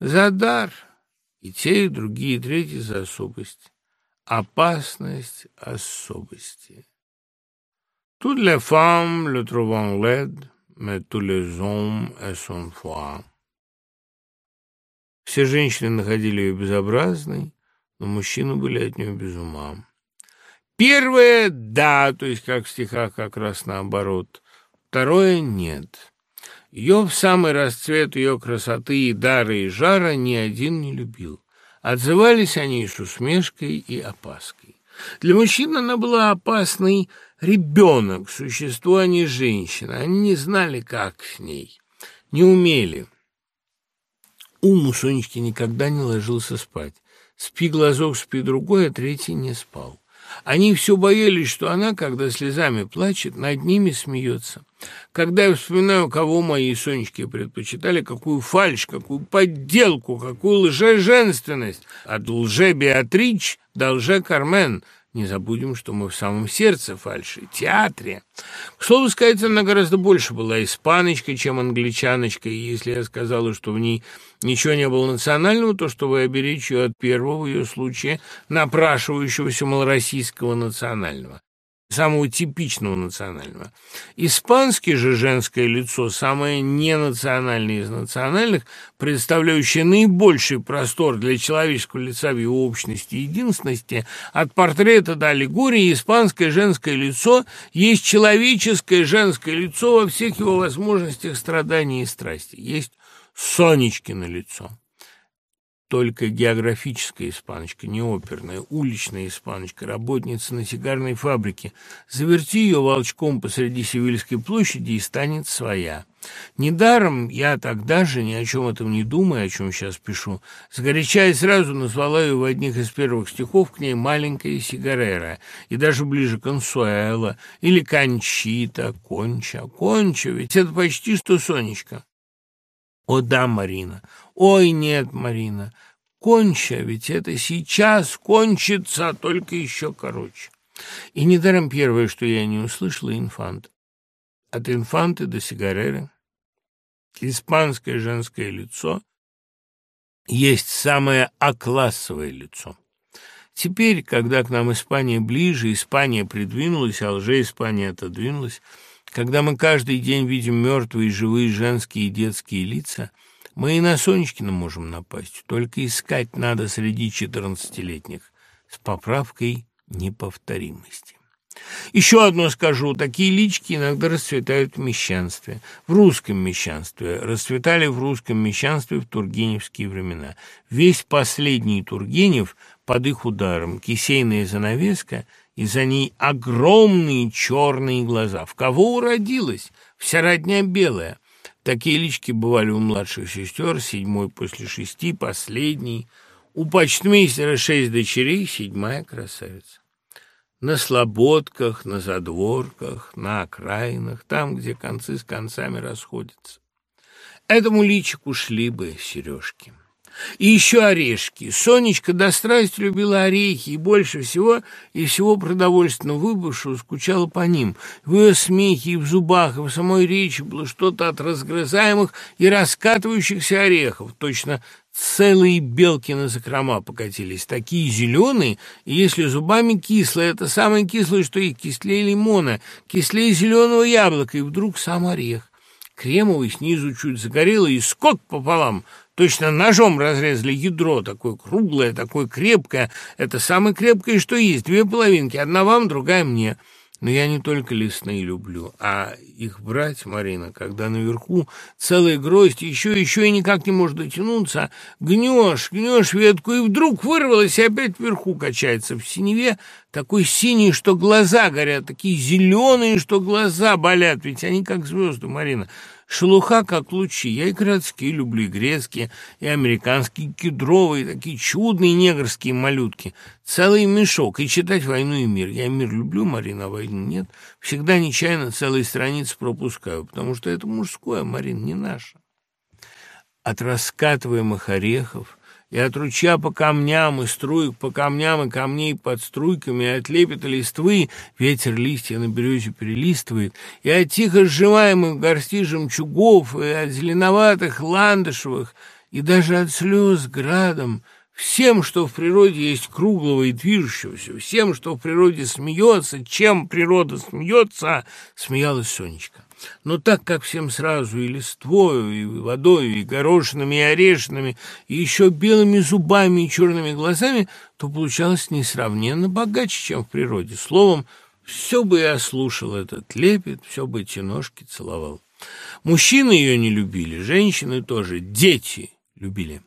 За дар. И те, и другие, и третьи за особость. Опасность особости. Toutes les femmes le trouvent laid, mais tous les hommes et son foi. Все женщины находили ее безобразной, но мужчины были от нее без ума. Первое – да, то есть как в стихах как раз наоборот. Второе – нет. Ее в самый расцвет ее красоты и дара и жара ни один не любил. Отзывались они с усмешкой и опаской. Для мужчин она была опасной ребенок, существо, а не женщина. Они не знали, как с ней, не умели. Ум у Сонечки никогда не ложился спать. Спи глазок, спи другой, а третий не спал. Они все боялись, что она, когда слезами плачет, над ними смеется. Когда я вспоминаю, кого мои Сонечки предпочитали, какую фальшь, какую подделку, какую лжеженственность, от лже-Беатрич до лже-Кармен – не забудем, что мы в самом сердце фальши, театре. К слову сказать, она гораздо больше была испаночкой, чем англичаночкой, и если я сказала, что в ней ничего не было национального, то чтобы оберечь ее от первого ее случая, напрашивающегося малороссийского национального самого типичного национального. Испанский же женское лицо, самое ненациональное из национальных, представляющее наибольший простор для человеческого лица в его общности и единственности, от портрета до аллегории испанское женское лицо есть человеческое женское лицо во всех его возможностях страданий и страсти. Есть Сонечкино лицо только географическая испаночка, не оперная, уличная испаночка, работница на сигарной фабрике. Заверти ее волчком посреди Севильской площади и станет своя. Недаром я тогда же, ни о чем этом не думая, о чем сейчас пишу, сгоряча и сразу назвала ее в одних из первых стихов к ней «маленькая сигарера» и даже ближе «консуэла» или «кончита», «конча». «Конча» ведь это почти что Сонечка. О да, Марина, ой нет, Марина, конча, ведь это сейчас кончится, только еще короче. И недаром первое, что я не услышала, инфант. От инфанты до сигареры испанское женское лицо есть самое оклассовое лицо. Теперь, когда к нам Испания ближе, Испания придвинулась, а лже-Испания отодвинулась, когда мы каждый день видим мертвые, живые женские и детские лица, мы и на Сонечкина можем напасть, только искать надо среди четырнадцатилетних с поправкой неповторимости. Еще одно скажу. Такие лички иногда расцветают в мещанстве. В русском мещанстве. Расцветали в русском мещанстве в тургеневские времена. Весь последний Тургенев под их ударом, кисейная занавеска – и за ней огромные черные глаза. В кого уродилась? Вся родня белая. Такие лички бывали у младших сестер, седьмой после шести, последний. У почтмейстера шесть дочерей, седьмая красавица. На слободках, на задворках, на окраинах, там, где концы с концами расходятся. Этому личику шли бы сережки. И еще орешки. Сонечка до страсти любила орехи, и больше всего и всего продовольственного выбывшего скучала по ним. В ее смехе и в зубах, и в самой речи было что-то от разгрызаемых и раскатывающихся орехов. Точно целые белки на закрома покатились, такие зеленые, и если зубами кислые, это самое кислое, что и кислее лимона, кислее зеленого яблока, и вдруг сам орех. Кремовый снизу чуть загорелый и скок пополам — Точно ножом разрезали ядро, такое круглое, такое крепкое. Это самое крепкое, что есть. Две половинки, одна вам, другая мне. Но я не только лесные люблю, а их брать, Марина, когда наверху целая гроздь, еще, еще и никак не может дотянуться, гнешь, гнешь ветку, и вдруг вырвалась, и опять вверху качается. В синеве такой синий, что глаза горят, такие зеленые, что глаза болят, ведь они как звезды, Марина. Шелуха, как лучи. Я и городские люблю, и грецкие, и американские, кедровые, такие чудные негрские малютки. Целый мешок. И читать «Войну и мир». Я мир люблю, Марина, а войну нет. Всегда нечаянно целые страницы пропускаю, потому что это мужское, Марин, не наше. От раскатываемых орехов и от ручья по камням, и струек по камням, и камней под струйками, и от лепета листвы ветер листья на березе перелистывает, и от тихо сжимаемых горсти жемчугов, и от зеленоватых ландышевых, и даже от слез градом, всем, что в природе есть круглого и движущегося, всем, что в природе смеется, чем природа смеется, смеялась Сонечка. Но так как всем сразу и листвою, и водой, и горошинами, и орешинами, и еще белыми зубами и черными глазами, то получалось несравненно богаче, чем в природе. Словом, все бы я слушал этот лепет, все бы эти ножки целовал. Мужчины ее не любили, женщины тоже, дети любили.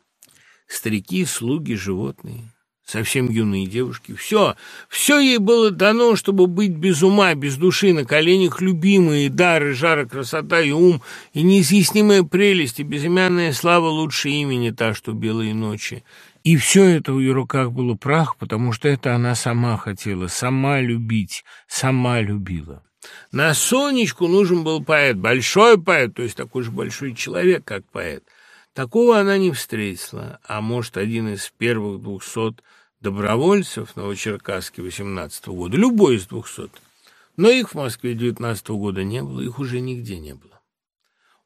Старики, слуги, животные совсем юные девушки. Все, все ей было дано, чтобы быть без ума, без души, на коленях любимые, дары, жара, красота и ум, и неизъяснимая прелесть, и безымянная слава лучше имени, та, что белые ночи. И все это в ее руках было прах, потому что это она сама хотела, сама любить, сама любила. На Сонечку нужен был поэт, большой поэт, то есть такой же большой человек, как поэт. Такого она не встретила, а может, один из первых двухсот добровольцев Новочеркасске 18 -го года, любой из двухсот. Но их в Москве 19 -го года не было, их уже нигде не было.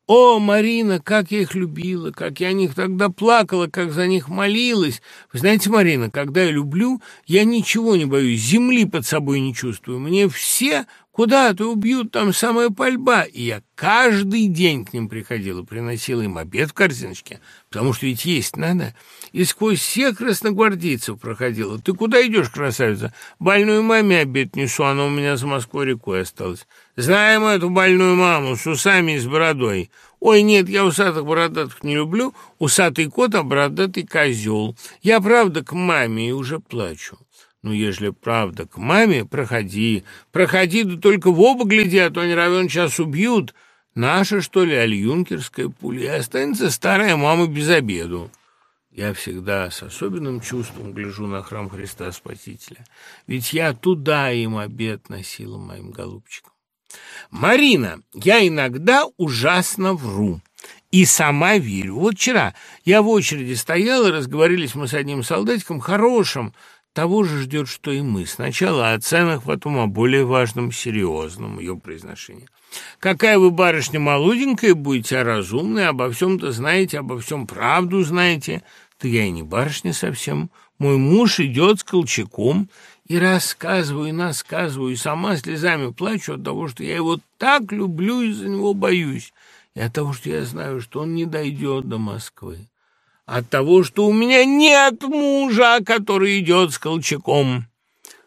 О, Марина, как я их любила, как я о них тогда плакала, как за них молилась. Вы знаете, Марина, когда я люблю, я ничего не боюсь, земли под собой не чувствую. Мне все Куда-то убьют, там самая пальба. И я каждый день к ним приходила, приносила им обед в корзиночке, потому что ведь есть надо. И сквозь всех красногвардейцев проходила. Ты куда идешь, красавица? Больную маме обед несу, она у меня за Москвой рекой осталась. Знаем эту больную маму с усами и с бородой. Ой, нет, я усатых бородатых не люблю. Усатый кот, а бородатый козел. Я, правда, к маме и уже плачу. Ну, ежели правда к маме, проходи, проходи, да только в оба гляди, а то не равен час убьют. Наша, что ли, аль юнкерская пуля, и останется старая мама без обеду. Я всегда с особенным чувством гляжу на храм Христа Спасителя, ведь я туда им обед носила моим голубчикам. Марина, я иногда ужасно вру. И сама верю. Вот вчера я в очереди стояла, разговорились мы с одним солдатиком, хорошим, того же ждет, что и мы. Сначала о ценах, потом о более важном, серьезном ее произношении. Какая вы, барышня, молоденькая будете, а разумная, обо всем-то знаете, обо всем правду знаете. Да я и не барышня совсем. Мой муж идет с Колчаком, и рассказываю, и насказываю, и сама слезами плачу от того, что я его так люблю и за него боюсь, и от того, что я знаю, что он не дойдет до Москвы от того, что у меня нет мужа, который идет с Колчаком.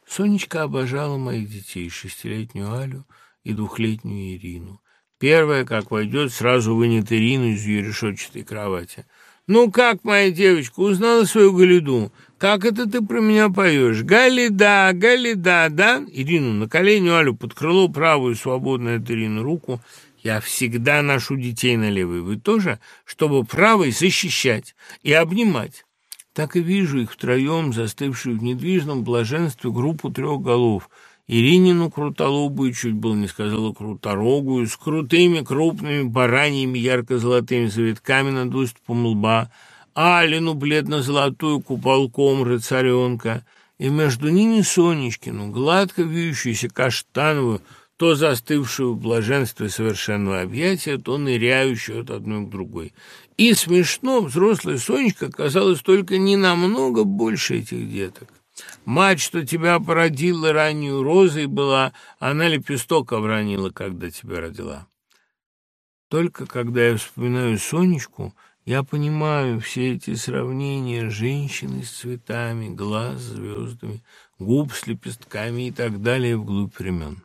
Сонечка обожала моих детей, шестилетнюю Алю и двухлетнюю Ирину. Первая, как войдет, сразу вынет Ирину из ее решетчатой кровати. «Ну как, моя девочка, узнала свою Галиду? Как это ты про меня поешь? Галида, Галида, да?» Ирину на колени, Алю под крыло, правую свободную от Ирины руку – я всегда ношу детей на левой. Вы тоже? Чтобы правой защищать и обнимать. Так и вижу их втроем, застывшую в недвижном блаженстве группу трех голов. Иринину крутолобую, чуть было не сказала круторогую, с крутыми крупными бараньими ярко-золотыми завитками над выступом лба, Алину бледно-золотую куполком рыцаренка, и между ними Сонечкину, гладко вьющуюся каштановую, то застывшую в блаженстве совершенного объятия, то ныряющую от одной к другой. И смешно, взрослая Сонечка казалась только не намного больше этих деток. Мать, что тебя породила раннюю розой была, она лепесток обронила, когда тебя родила. Только когда я вспоминаю Сонечку, я понимаю все эти сравнения женщины с цветами, глаз с звездами, губ с лепестками и так далее вглубь времен.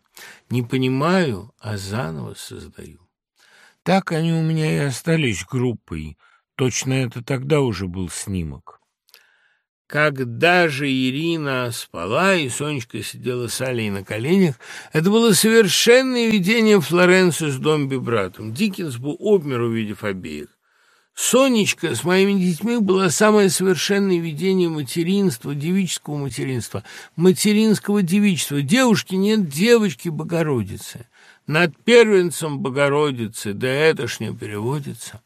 Не понимаю, а заново создаю. Так они у меня и остались группой. Точно это тогда уже был снимок. Когда же Ирина спала, и Сонечка сидела с Алей на коленях, это было совершенное видение Флоренции с Домби братом. Диккенс был обмер, увидев обеих. Сонечка с моими детьми была самое совершенное видение материнства, девического материнства, материнского девичества. Девушки нет девочки Богородицы. Над первенцем Богородицы, да это ж не переводится.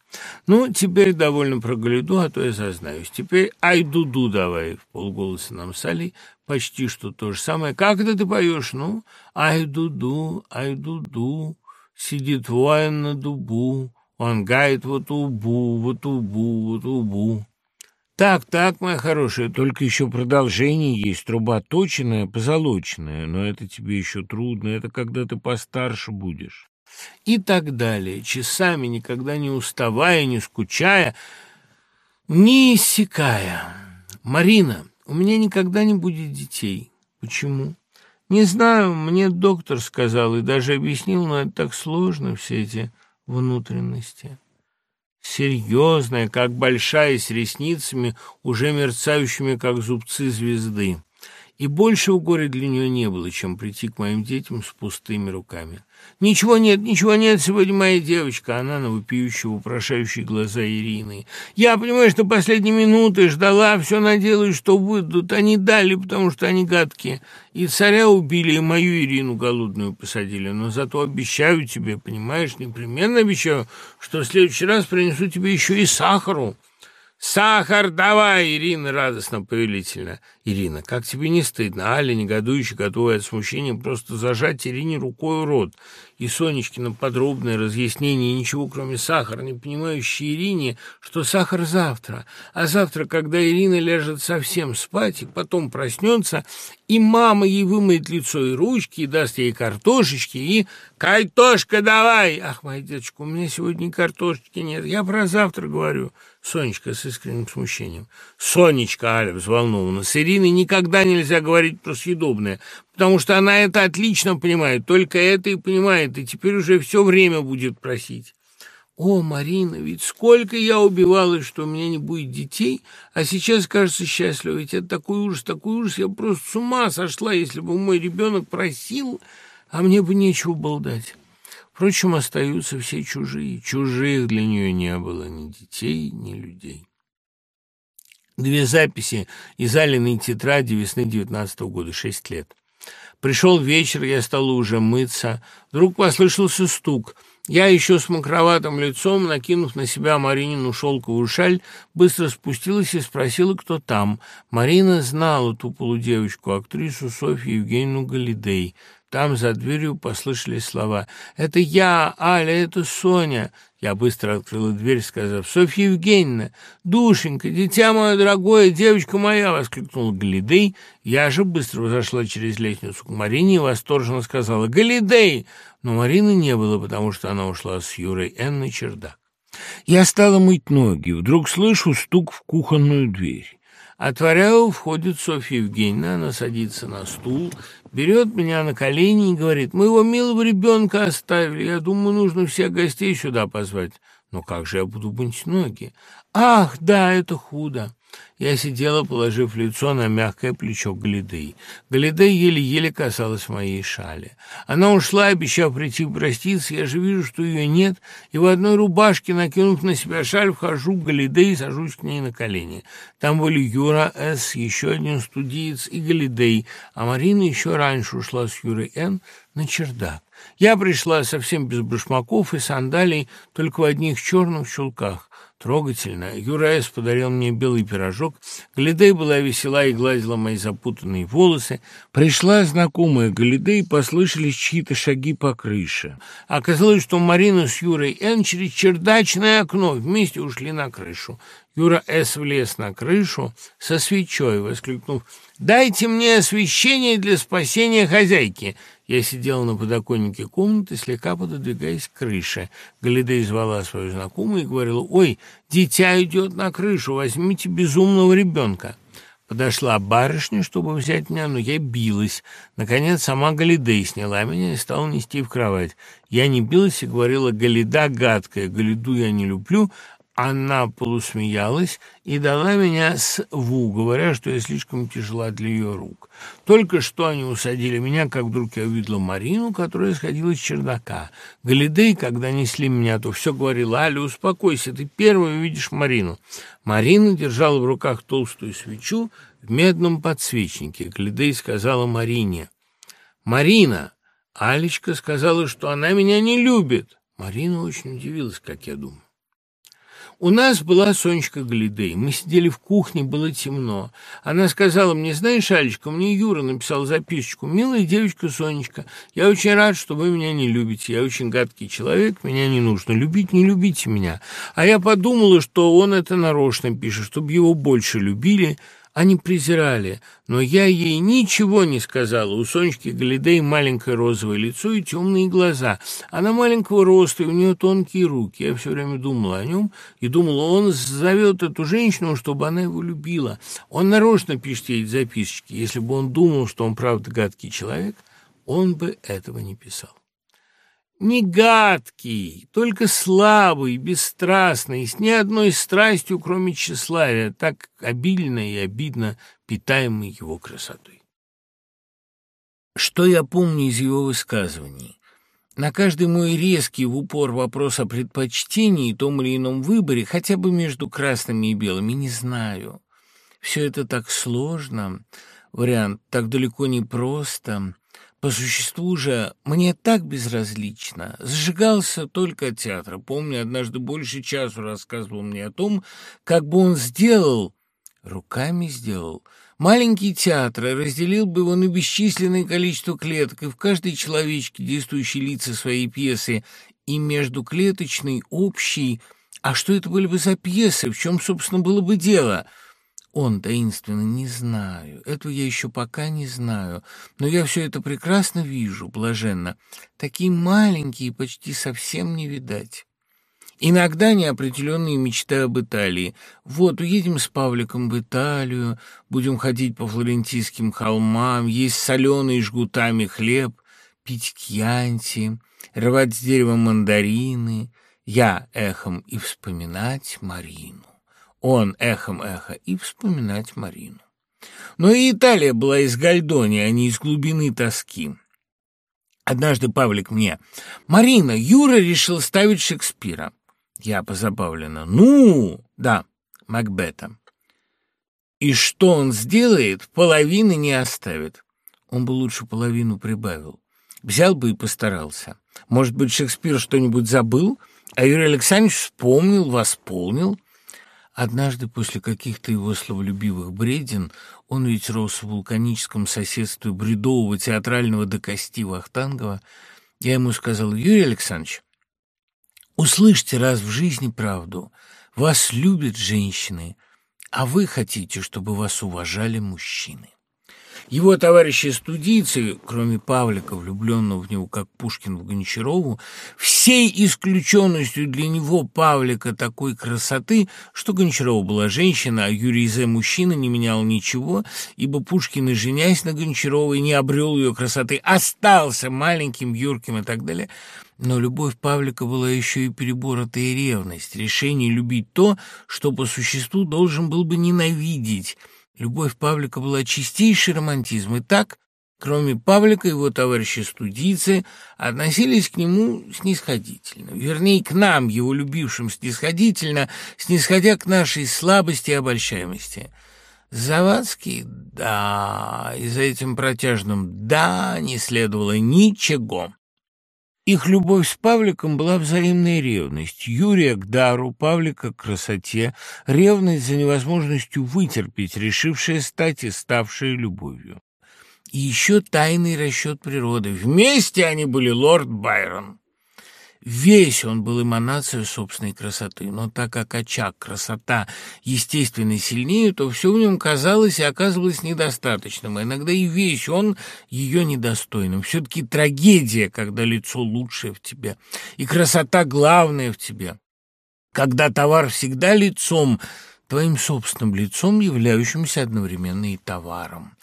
Ну, теперь довольно про Галиду, а то я зазнаюсь. Теперь ай-ду-ду давай, в полголоса нам Сали, почти что то же самое. Как это ты поешь? Ну, ай-ду-ду, ай-ду-ду, сидит воин на дубу, Он гает вот убу, вот убу, вот убу. Так, так, моя хорошая, только еще продолжение есть, труба точенная, позолоченная, но это тебе еще трудно, это когда ты постарше будешь. И так далее, часами, никогда не уставая, не скучая, не иссякая. Марина, у меня никогда не будет детей. Почему? Не знаю, мне доктор сказал и даже объяснил, но это так сложно, все эти внутренности серьезная, как большая, с ресницами, уже мерцающими, как зубцы звезды. И большего горя для нее не было, чем прийти к моим детям с пустыми руками. «Ничего нет, ничего нет сегодня, моя девочка!» Она на вопиющие, вопрошающие глаза Ирины. «Я, понимаю, что последние минуты ждала, все надеялась, что выйдут. Они дали, потому что они гадкие. И царя убили, и мою Ирину голодную посадили. Но зато обещаю тебе, понимаешь, непременно обещаю, что в следующий раз принесу тебе еще и сахару». «Сахар давай!» — Ирина радостно повелительно. «Ирина, как тебе не стыдно?» Аля, негодующе, готовая от смущения, просто зажать Ирине рукой рот. И Сонечкина подробное разъяснение, ничего кроме сахара, не понимающей Ирине, что сахар завтра. А завтра, когда Ирина ляжет совсем спать и потом проснется, и мама ей вымоет лицо и ручки, и даст ей картошечки, и «Картошка давай!» «Ах, моя деточка, у меня сегодня картошечки нет, я про завтра говорю». Сонечка с искренним смущением. «Сонечка!» — Аля взволнована. «С Ириной никогда нельзя говорить про съедобное, потому что она это отлично понимает, только это и понимает, и теперь уже все время будет просить». «О, Марина, ведь сколько я убивалась, что у меня не будет детей, а сейчас, кажется, счастлива. Ведь это такой ужас, такой ужас, я просто с ума сошла, если бы мой ребенок просил, а мне бы нечего было дать». Впрочем, остаются все чужие. Чужих для нее не было ни детей, ни людей. Две записи из Алиной тетради весны девятнадцатого года, шесть лет. Пришел вечер, я стала уже мыться. Вдруг послышался стук. Я еще с мокроватым лицом, накинув на себя Маринину шелковую шаль, быстро спустилась и спросила, кто там. Марина знала ту полудевочку, актрису Софью Евгеньевну Галидей. Там за дверью послышались слова. «Это я, Аля, это Соня!» Я быстро открыла дверь, сказав, «Софья Евгеньевна, душенька, дитя мое дорогое, девочка моя!» — воскликнул Галидей. Я же быстро взошла через лестницу к Марине и восторженно сказала, «Галидей!» Но Марины не было, потому что она ушла с Юрой Н. на чердак. Я стала мыть ноги. Вдруг слышу стук в кухонную дверь. Отворяю, входит Софья Евгеньевна, она садится на стул, берет меня на колени и говорит, «Мы его милого ребенка оставили, я думаю, нужно всех гостей сюда позвать». «Но как же я буду мыть ноги?» «Ах, да, это худо!» Я сидела, положив лицо на мягкое плечо Галидей. Галидей еле-еле касалась моей шали. Она ушла, обещав прийти проститься. Я же вижу, что ее нет, и в одной рубашке, накинув на себя шаль, вхожу к Галидей и сажусь к ней на колени. Там были Юра С., еще один студиец и Галидей, а Марина еще раньше ушла с Юрой Н. на чердак. Я пришла совсем без башмаков и сандалий, только в одних черных чулках. Трогательно. Юрайс подарил мне белый пирожок. Галидей была весела и гладила мои запутанные волосы. Пришла знакомая Галидей, послышались чьи-то шаги по крыше. Оказалось, что Марина с Юрой Н. через чердачное окно вместе ушли на крышу. Юра С. влез на крышу со свечой, воскликнув «Дайте мне освещение для спасения хозяйки!» Я сидела на подоконнике комнаты, слегка пододвигаясь к крыше. Галидей звала свою знакомую и говорила, «Ой, дитя идет на крышу, возьмите безумного ребенка». Подошла барышня, чтобы взять меня, но я билась. Наконец, сама Галидей сняла меня и стала нести в кровать. Я не билась и говорила, «Галида гадкая, Галиду я не люблю, она полусмеялась и дала меня с Ву, говоря, что я слишком тяжела для ее рук. Только что они усадили меня, как вдруг я увидела Марину, которая сходила с чердака. Галидей, когда несли меня, то все говорила, «Аля, успокойся, ты первая увидишь Марину». Марина держала в руках толстую свечу в медном подсвечнике. Галидей сказала Марине, «Марина!» Алечка сказала, что она меня не любит. Марина очень удивилась, как я думаю. У нас была Сонечка Галидей. Мы сидели в кухне, было темно. Она сказала мне, знаешь, Алечка, мне Юра написал записочку. «Милая девочка Сонечка, я очень рад, что вы меня не любите. Я очень гадкий человек, меня не нужно любить, не любите меня». А я подумала, что он это нарочно пишет, чтобы его больше любили, они презирали, но я ей ничего не сказала. У Сонечки Галидей маленькое розовое лицо и темные глаза. Она маленького роста, и у нее тонкие руки. Я все время думала о нем и думала, он зовет эту женщину, чтобы она его любила. Он нарочно пишет ей записочки. Если бы он думал, что он правда гадкий человек, он бы этого не писал не гадкий, только слабый, бесстрастный, с ни одной страстью, кроме тщеславия, так обильно и обидно питаемый его красотой. Что я помню из его высказываний? На каждый мой резкий в упор вопрос о предпочтении, том или ином выборе, хотя бы между красными и белыми, не знаю. Все это так сложно, вариант так далеко не просто. По существу же мне так безразлично. Сжигался только от театра. Помню, однажды больше часу рассказывал мне о том, как бы он сделал, руками сделал, маленький театр, разделил бы его на бесчисленное количество клеток, и в каждой человечке действующие лица своей пьесы, и междуклеточный, общий. А что это были бы за пьесы? В чем, собственно, было бы дело?» Он таинственно не знаю, этого я еще пока не знаю, но я все это прекрасно вижу, блаженно. Такие маленькие, почти совсем не видать. Иногда неопределенные мечты об Италии. Вот, уедем с Павликом в Италию, будем ходить по флорентийским холмам, есть соленый жгутами хлеб, пить кьянти, рвать с дерева мандарины, я эхом и вспоминать Марину он эхом эхо и вспоминать Марину. Но и Италия была из Гальдони, а не из глубины тоски. Однажды Павлик мне, «Марина, Юра решил ставить Шекспира». Я позабавлена. «Ну, да, Макбета». И что он сделает, половины не оставит. Он бы лучше половину прибавил. Взял бы и постарался. Может быть, Шекспир что-нибудь забыл, а Юрий Александрович вспомнил, восполнил. Однажды после каких-то его словолюбивых бреден он ведь рос в вулканическом соседстве бредового театрального до кости Вахтангова. Я ему сказал, Юрий Александрович, услышьте раз в жизни правду. Вас любят женщины, а вы хотите, чтобы вас уважали мужчины. Его товарищи-студийцы, кроме Павлика, влюбленного в него, как Пушкин в Гончарову, всей исключенностью для него Павлика такой красоты, что Гончарова была женщина, а Юрий Зе мужчина, не менял ничего, ибо Пушкин, и женясь на Гончаровой, не обрел ее красоты, остался маленьким, юрким и так далее. Но любовь Павлика была еще и переборотая ревность, решение любить то, что по существу должен был бы ненавидеть – Любовь Павлика была чистейший романтизм, и так, кроме Павлика, его товарищи-студийцы относились к нему снисходительно. Вернее, к нам, его любившим снисходительно, снисходя к нашей слабости и обольщаемости. Завадский, да, и за этим протяжным «да» не следовало ничего. Их любовь с Павликом была взаимная ревность. Юрия к дару, Павлика к красоте, ревность за невозможностью вытерпеть, решившая стать и ставшая любовью. И еще тайный расчет природы. Вместе они были лорд Байрон. Весь он был эманацией собственной красоты, но так как очаг, красота, естественно, сильнее, то все в нем казалось и оказывалось недостаточным, а иногда и весь он ее недостойным. Все-таки трагедия, когда лицо лучшее в тебе, и красота главная в тебе. Когда товар всегда лицом, твоим собственным лицом, являющимся одновременно и товаром.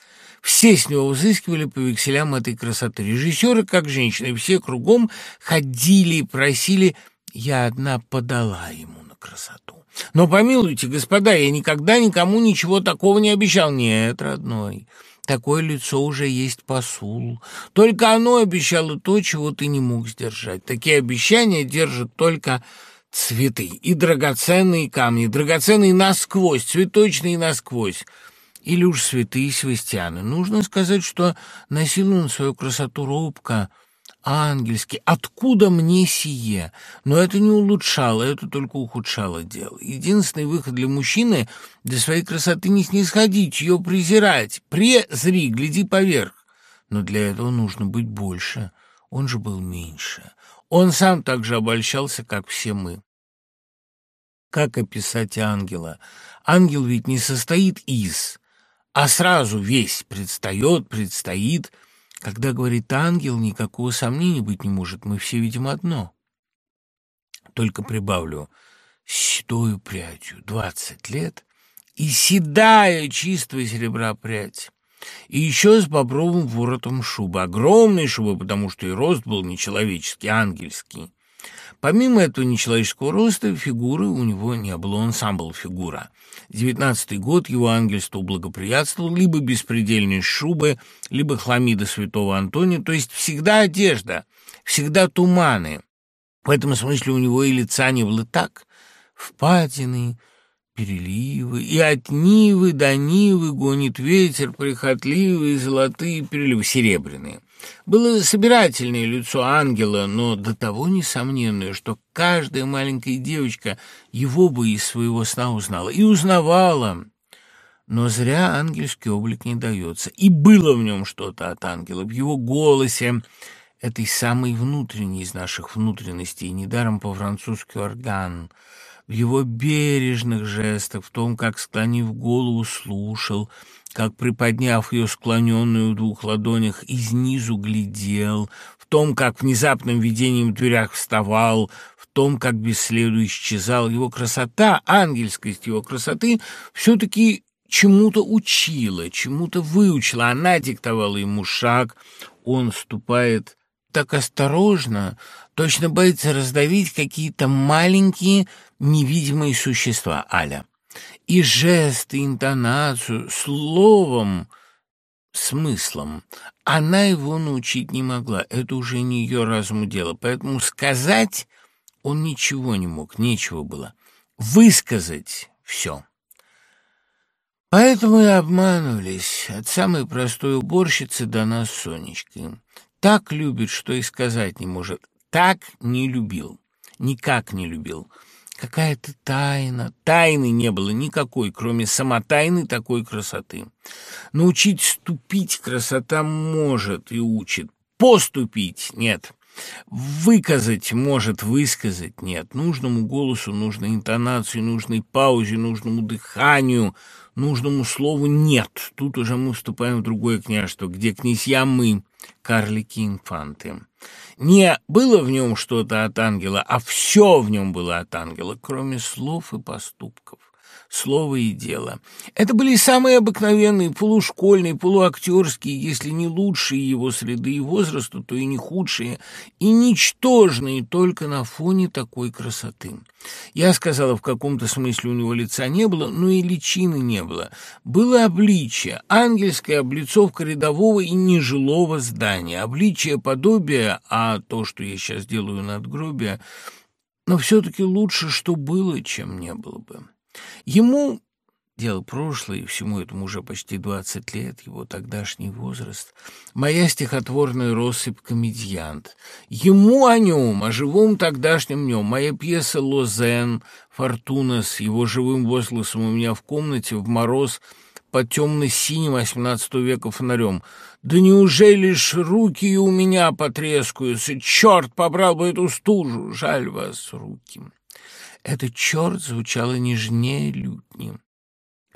Все с него взыскивали по векселям этой красоты. Режиссеры, как женщины, все кругом ходили и просили. Я одна подала ему на красоту. Но помилуйте, господа, я никогда никому ничего такого не обещал. Нет, родной, такое лицо уже есть посул. Только оно обещало то, чего ты не мог сдержать. Такие обещания держат только цветы и драгоценные камни, драгоценные насквозь, цветочные насквозь или уж святые свистяны. Нужно сказать, что носил он свою красоту робко, ангельский. Откуда мне сие? Но это не улучшало, это только ухудшало дело. Единственный выход для мужчины для своей красоты не снисходить, ее презирать. Презри, гляди поверх. Но для этого нужно быть больше. Он же был меньше. Он сам так же обольщался, как все мы. Как описать ангела? Ангел ведь не состоит из, а сразу весь предстает, предстоит. Когда говорит ангел, никакого сомнения быть не может, мы все видим одно. Только прибавлю, седою прядью двадцать лет и седая чистого серебра прядь. И еще с бобровым воротом шубы, огромной шубы, потому что и рост был нечеловеческий, ангельский. Помимо этого нечеловеческого роста, фигуры у него не было, он сам был фигура. Девятнадцатый год его ангельству благоприятствовал либо беспредельные шубы, либо хламида святого Антония, то есть всегда одежда, всегда туманы. В этом смысле у него и лица не было так. Впадины, переливы, и от Нивы до Нивы гонит ветер прихотливые золотые переливы, серебряные. Было собирательное лицо ангела, но до того несомненное, что каждая маленькая девочка его бы из своего сна узнала. И узнавала. Но зря ангельский облик не дается. И было в нем что-то от ангела, в его голосе, этой самой внутренней из наших внутренностей, недаром по-французски «орган», в его бережных жестах, в том, как, склонив голову, слушал, как, приподняв ее склоненную в двух ладонях, изнизу глядел, в том, как внезапным видением в дверях вставал, в том, как бесследу исчезал его красота, ангельскость его красоты, все-таки чему-то учила, чему-то выучила. Она диктовала ему шаг, он ступает так осторожно, точно боится раздавить какие-то маленькие невидимые существа, Аля. И жесты, интонацию, словом, смыслом. Она его научить не могла, это уже не ее разуму дело, поэтому сказать он ничего не мог, нечего было. Высказать все. Поэтому и обманывались от самой простой уборщицы до нас Сонечки. Так любит, что и сказать не может. Так не любил, никак не любил. Какая-то тайна. Тайны не было никакой, кроме самотайны такой красоты. Научить ступить красота может и учит. Поступить нет. Выказать может, высказать нет. Нужному голосу, нужной интонации, нужной паузе, нужному дыханию, нужному слову нет. Тут уже мы вступаем в другое княжество, где князья мы, карлики-инфанты. Не было в нем что-то от ангела, а все в нем было от ангела, кроме слов и поступков слово и дело. Это были самые обыкновенные, полушкольные, полуактерские, если не лучшие его среды и возраста, то и не худшие, и ничтожные только на фоне такой красоты. Я сказала, в каком-то смысле у него лица не было, но и личины не было. Было обличие, ангельская облицовка рядового и нежилого здания, обличие подобия, а то, что я сейчас делаю надгробие, но все-таки лучше, что было, чем не было бы. Ему Дело прошлое, всему этому уже почти двадцать лет, его тогдашний возраст. Моя стихотворная россыпь «Комедиант». Ему о нем, о живом тогдашнем нем. Моя пьеса «Лозен», «Фортуна» с его живым возгласом у меня в комнате в мороз под темно-синим XVIII века фонарем. Да неужели ж руки у меня потрескаются? Черт побрал бы эту стужу! Жаль вас, руки. Этот черт звучало нежнее лютни.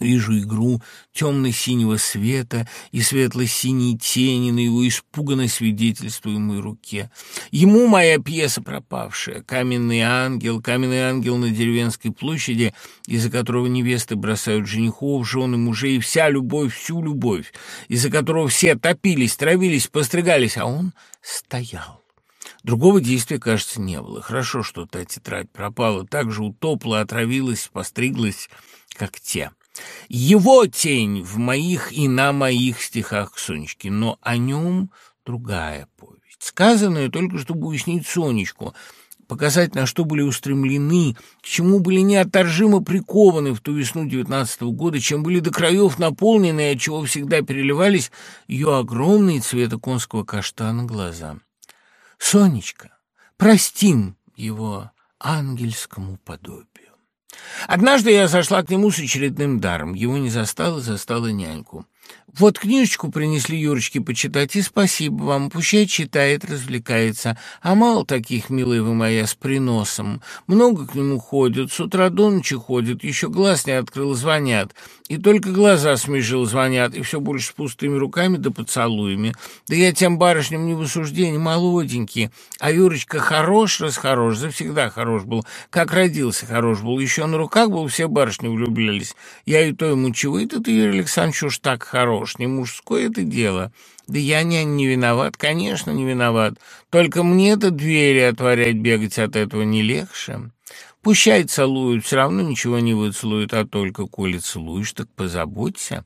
Вижу игру темно-синего света и светло-синей тени на его испуганно свидетельствуемой руке. Ему моя пьеса пропавшая, каменный ангел, каменный ангел на деревенской площади, из-за которого невесты бросают женихов, жены, мужей, вся любовь, всю любовь, из-за которого все топились, травились, постригались, а он стоял Другого действия, кажется, не было. Хорошо, что та тетрадь пропала, так же утопла, отравилась, постриглась, как те. Его тень в моих и на моих стихах Сонечки, но о нем другая повесть. Сказанная только чтобы уяснить Сонечку, показать, на что были устремлены, к чему были неотторжимо прикованы в ту весну девятнадцатого года, чем были до краев наполнены и от чего всегда переливались ее огромные цвета конского каштана глаза. Сонечка, простим его ангельскому подобию. Однажды я зашла к нему с очередным даром. Его не застала, застала няньку. Вот книжечку принесли Юрочке почитать, и спасибо вам, пущай читает, развлекается. А мало таких, милые вы моя, с приносом. Много к нему ходят, с утра до ночи ходят, еще глаз не открыл, звонят. И только глаза смежил, звонят, и все больше с пустыми руками да поцелуями. Да я тем барышням не в осуждении, молоденькие. А Юрочка хорош, расхорош, завсегда хорош был. Как родился, хорош был. Еще на руках был, все барышни влюблялись. Я и то ему, чего это ты, Юрий Александрович, уж так хорош, не мужское это дело. Да я не, не виноват, конечно, не виноват. Только мне-то двери отворять, бегать от этого не легче. Пущай целуют, все равно ничего не выцелуют, а только коли целуешь, так позаботься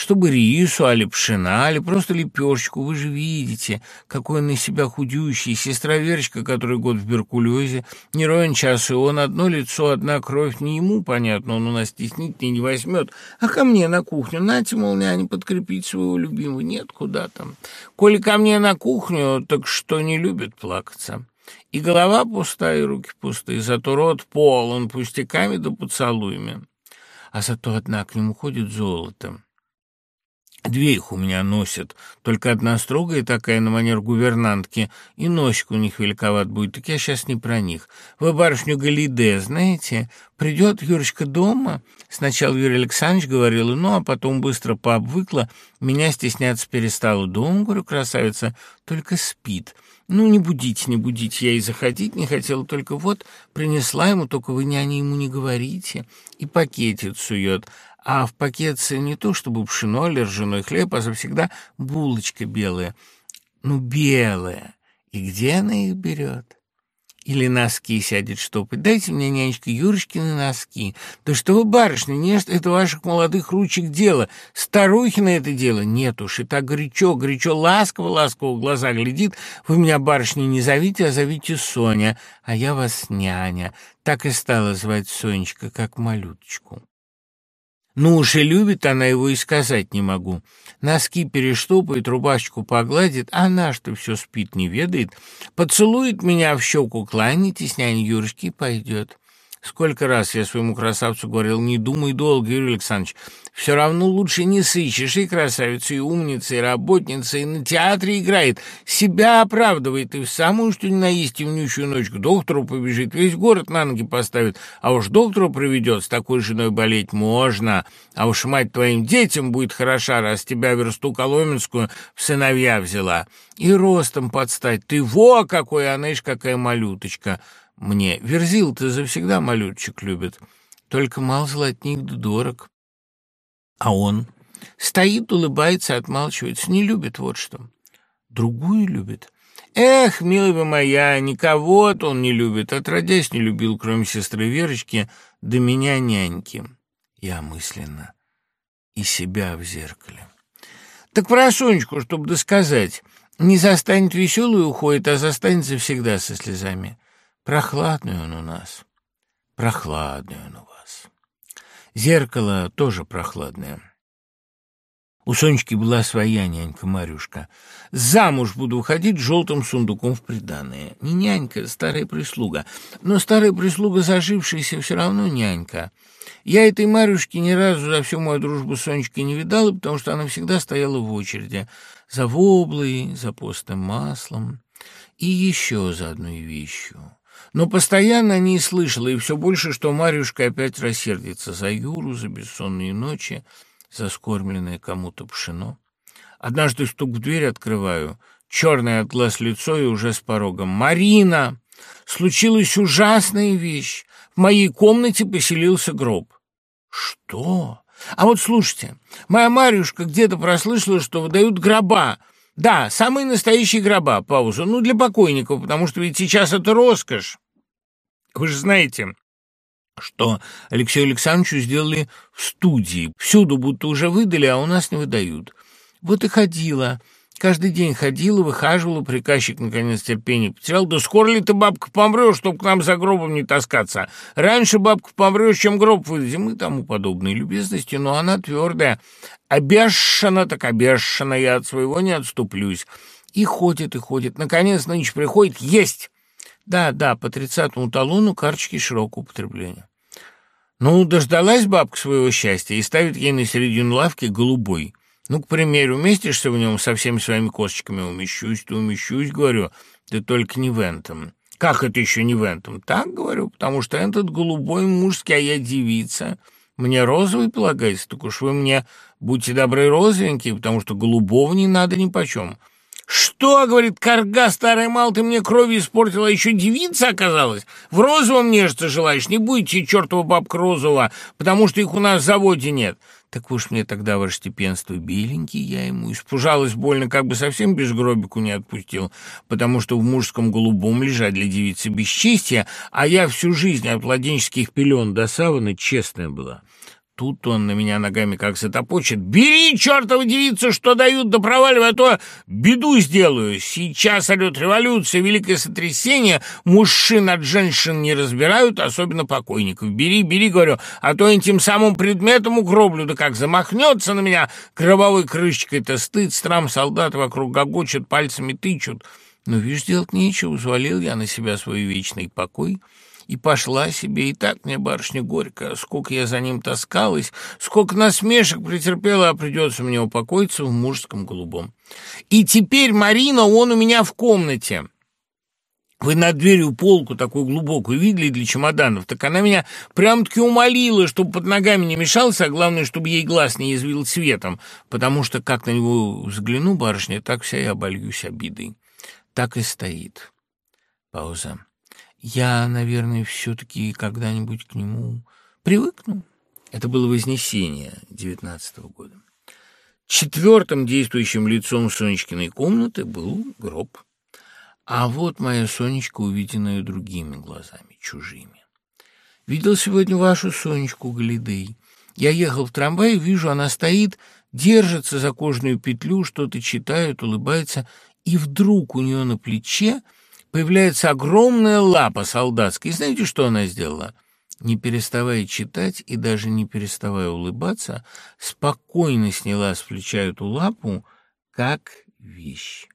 чтобы рису, али пшена, али просто лепешечку. Вы же видите, какой он на себя худющий. Сестра Верочка, который год в беркулезе, не ровен час, и он одно лицо, одна кровь. Не ему, понятно, он у нас стеснительный не возьмет. А ко мне на кухню. Нате, мол, няня, подкрепить своего любимого. Нет, куда там. Коли ко мне на кухню, так что не любит плакаться. И голова пустая, и руки пустые, зато рот полон пустяками да поцелуями. А зато одна к нему ходит золотом. Две их у меня носят, только одна строгая такая на манер гувернантки, и носик у них великоват будет, так я сейчас не про них. Вы барышню Галиде знаете? Придет Юрочка дома? Сначала Юрий Александрович говорил, ну, а потом быстро пообвыкла, меня стесняться перестала. Дом, говорю, красавица, только спит. Ну, не будите, не будите, я и заходить не хотела, только вот принесла ему, только вы няне ему не говорите, и пакетик сует а в пакетце не то чтобы пшено или ржаной хлеб, а завсегда булочка белая. Ну, белая. И где она их берет? Или носки сядет штопать. Дайте мне, нянечка, Юрочкины носки. Да что вы, барышня, не это ваших молодых ручек дело. Старухи на это дело. Нет уж, и так горячо, горячо, ласково, ласково глаза глядит. Вы меня, барышня, не зовите, а зовите Соня, а я вас няня. Так и стала звать Сонечка, как малюточку. Ну уж и любит она его и сказать не могу. Носки перештопает, рубашечку погладит, а она что все спит, не ведает. Поцелует меня в щеку, кланяйтесь, нянь Юрочки, пойдет. Сколько раз я своему красавцу говорил, не думай долго, Юрий Александрович, все равно лучше не сыщешь, и красавица, и умница, и работница, и на театре играет, себя оправдывает, и в самую что ни на есть темнющую ночь к доктору побежит, весь город на ноги поставит, а уж доктору проведет, с такой женой болеть можно, а уж мать твоим детям будет хороша, раз тебя версту коломенскую в сыновья взяла, и ростом подстать, ты во какой, она ишь какая малюточка!» Мне. Верзил ты завсегда малютчик любит, только мал золотник да дорог. А он стоит, улыбается, отмалчивается, не любит вот что. Другую любит. Эх, милая вы моя, никого-то он не любит, отродясь не любил, кроме сестры Верочки, да меня няньки. Я мысленно и себя в зеркале. Так про Сонечку, чтобы досказать, не застанет веселую уходит, а застанется всегда со слезами. Прохладный он у нас, прохладный он у вас. Зеркало тоже прохладное. У Сонечки была своя нянька Марюшка. Замуж буду уходить желтым сундуком в приданое. Не нянька, старая прислуга. Но старая прислуга, зажившаяся, все равно нянька. Я этой Марюшки ни разу за всю мою дружбу с Сонечкой не видала, потому что она всегда стояла в очереди. За воблой, за постным маслом и еще за одной вещью но постоянно не слышала, и все больше, что Марюшка опять рассердится за Юру, за бессонные ночи, за скормленное кому-то пшено. Однажды стук в дверь открываю, черное от глаз лицо и уже с порогом. «Марина! Случилась ужасная вещь. В моей комнате поселился гроб». «Что?» «А вот слушайте, моя Марюшка где-то прослышала, что выдают гроба, да, самые настоящие гроба, пауза. Ну, для покойников, потому что ведь сейчас это роскошь. Вы же знаете, что Алексею Александровичу сделали в студии. Всюду будто уже выдали, а у нас не выдают. Вот и ходила Каждый день ходила, выхаживала, приказчик наконец терпение потерял. Да скоро ли ты, бабка, помрешь, чтобы к нам за гробом не таскаться? Раньше бабка помрешь, чем гроб выдадим и тому подобные любезности, но она твердая. Обешена так обешена, я от своего не отступлюсь. И ходит, и ходит. Наконец, нынче приходит, есть! Да, да, по тридцатому талону карточки широкого употребления. Ну, дождалась бабка своего счастья и ставит ей на середину лавки голубой. Ну, к примеру, уместишься в нем со всеми своими косточками? Умещусь, ты умещусь, говорю, ты только не в этом. Как это еще не в этом? Так, говорю, потому что этот голубой мужский, а я девица. Мне розовый полагается, так уж вы мне будьте добры розовенькие, потому что голубого не надо ни почем. «Что, — говорит, — корга старая мал, ты мне крови испортила, а еще девица оказалась? В розовом нежиться желаешь? Не будете, чертова бабка розового, потому что их у нас в заводе нет». Так уж мне тогда, ваше степенство, беленький я ему. Испужалась больно, как бы совсем без гробику не отпустил, потому что в мужском голубом лежать для девицы бесчестия, а я всю жизнь от младенческих пелен до саваны честная была. Тут он на меня ногами как затопочет. «Бери, чертова девица, что дают, да проваливай, а то беду сделаю. Сейчас орет революция, великое сотрясение. Мужчин от женщин не разбирают, особенно покойников. Бери, бери, говорю, а то этим самым предметом угроблю. Да как замахнется на меня кровавой крышечкой-то стыд, страм солдаты вокруг гогочут, пальцами тычут. Но, видишь, делать нечего, взвалил я на себя свой вечный покой» и пошла себе. И так мне, барышня, горько, сколько я за ним таскалась, сколько насмешек претерпела, а придется мне упокоиться в мужском голубом. И теперь, Марина, он у меня в комнате. Вы над дверью полку такую глубокую видели для чемоданов, так она меня прям-таки умолила, чтобы под ногами не мешался, а главное, чтобы ей глаз не извил цветом, потому что, как на него взгляну, барышня, так вся я обольюсь обидой. Так и стоит. Пауза. Я, наверное, все-таки когда-нибудь к нему привыкну. Это было Вознесение девятнадцатого года. Четвертым действующим лицом Сонечкиной комнаты был гроб. А вот моя Сонечка, увиденная другими глазами, чужими. Видел сегодня вашу Сонечку Галидей. Я ехал в трамвае, вижу, она стоит, держится за кожаную петлю, что-то читает, улыбается, и вдруг у нее на плече появляется огромная лапа солдатская. И знаете, что она сделала? Не переставая читать и даже не переставая улыбаться, спокойно сняла с плеча эту лапу, как вещь.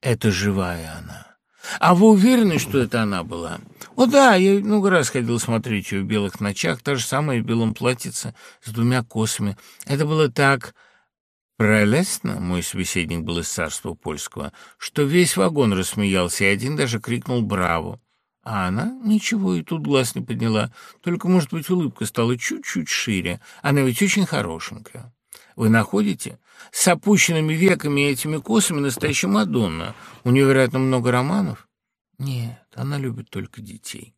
Это живая она. А вы уверены, что это она была? О, да, я много раз ходил смотреть ее в белых ночах, та же самая в белом платьице с двумя косами. Это было так Прелестно, мой собеседник был из царства польского, что весь вагон рассмеялся, и один даже крикнул «Браво!». А она ничего и тут глаз не подняла, только, может быть, улыбка стала чуть-чуть шире. Она ведь очень хорошенькая. Вы находите? С опущенными веками и этими косами настоящая Мадонна. У нее, вероятно, много романов? Нет, она любит только детей.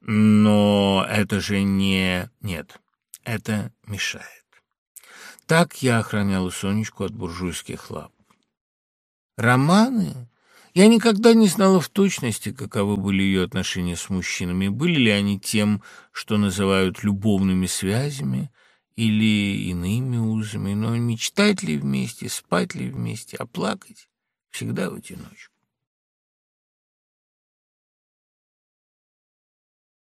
Но это же не... Нет, это мешает. Так я охраняла Сонечку от буржуйских лап. Романы? Я никогда не знала в точности, каковы были ее отношения с мужчинами. Были ли они тем, что называют любовными связями или иными узами, но мечтать ли вместе, спать ли вместе, а плакать всегда в одиночку.